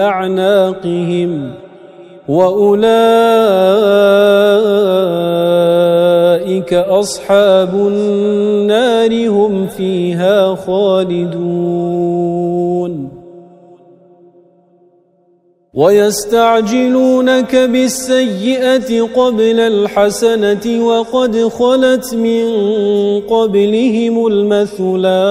أعناقهم وأولئك أصحاب النار هم فيها خالدون. ويستعجلونك بالسيئة قبل الحسنة وقد خلت من قبلهم المثلات.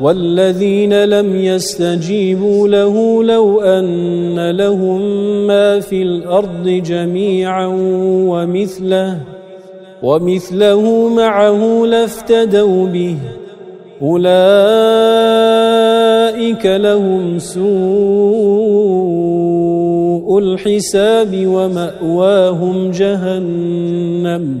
والذين لم يستجيبوا له لو أن لهم ما في الأرض جميعا ومثله ومثله معه لافتدوا به أولئك لهم سوء الحساب ومأواهم جهنم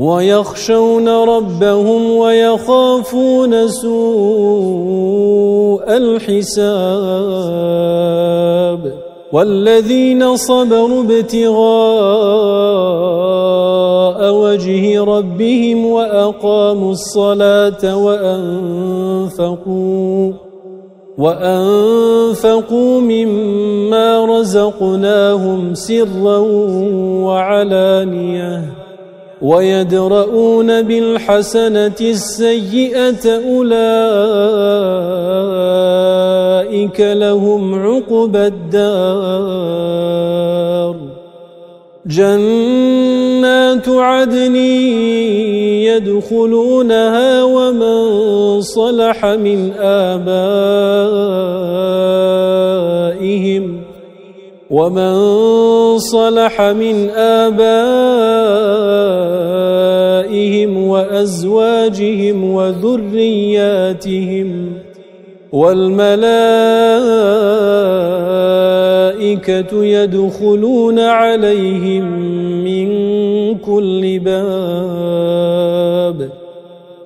ويخشون ربهم ويخافون سوء الحساب والذين صبروا ابتغاء وجه ربهم وأقاموا الصلاة وأنفقوا وأنفقوا مما رزقناهم سرا وعلانيةً ويدرؤون بالحسنة السيئة أولئك لهم عقب الدار. جنات عدن يدخلونها ومن صلح من آبائهم ومن صلح من آبائهم وأزواجهم وذرياتهم والملائكة يدخلون عليهم من كل باب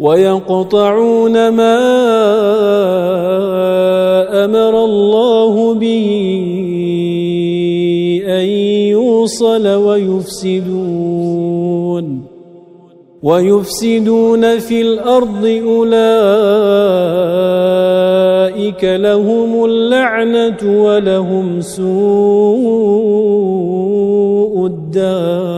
ويقطعون ما أمر الله به الْفَصْلَ وَيُفْسِدُونَ. وَيُفْسِدُونَ فِي الْأَرْضِ أُولَئِكَ لَهُمُ اللَّعْنَةُ وَلَهُمْ سُوءُ الدَّارِ.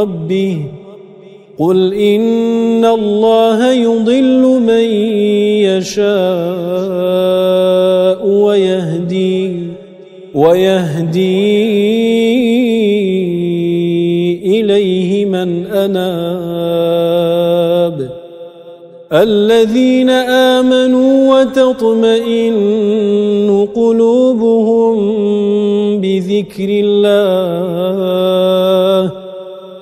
ربه قل إن الله يضل من يشاء ويهدي ويهدي إليه من أناب الذين آمنوا وتطمئن قلوبهم بذكر الله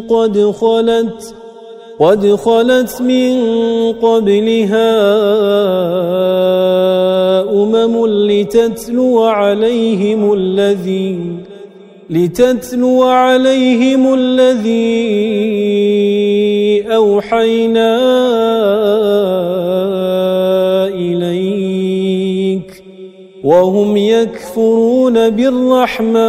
قد خلت قد خلت من قبلها أمم لتتلو عليهم الذي لتتلو عليهم الذي أوحينا إليك. وهم يكفرون بالرحمن.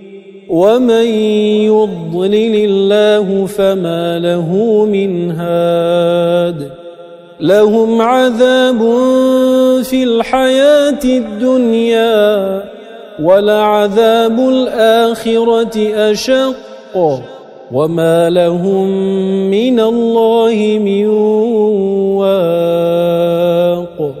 ومن يضلل الله فما له من هاد لهم عذاب في الحياة الدنيا ولعذاب الآخرة أشق وما لهم من الله من واق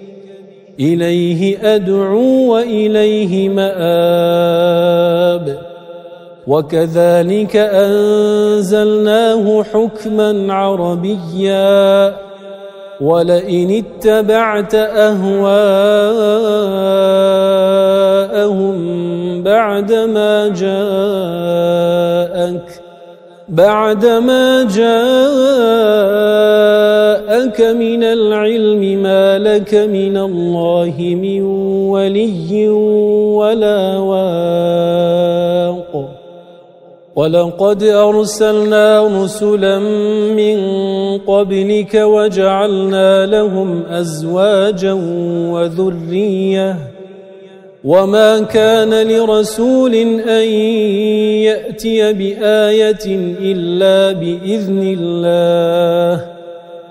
إليه أدعو وإليه مآب. وكذلك أنزلناه حكما عربيا. ولئن اتبعت أهواءهم بعدما جاءك بعدما جاءك من العلم ما لك من الله من ولي ولا واق. ولقد أرسلنا رسلا من قبلك وجعلنا لهم أزواجا وذرية. وما كان لرسول أن يأتي بآية إلا بإذن الله.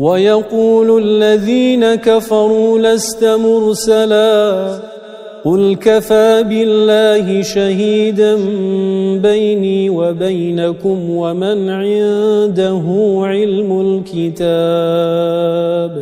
ويقول الذين كفروا لست مرسلا قل كفى بالله شهيدا بيني وبينكم ومن عنده علم الكتاب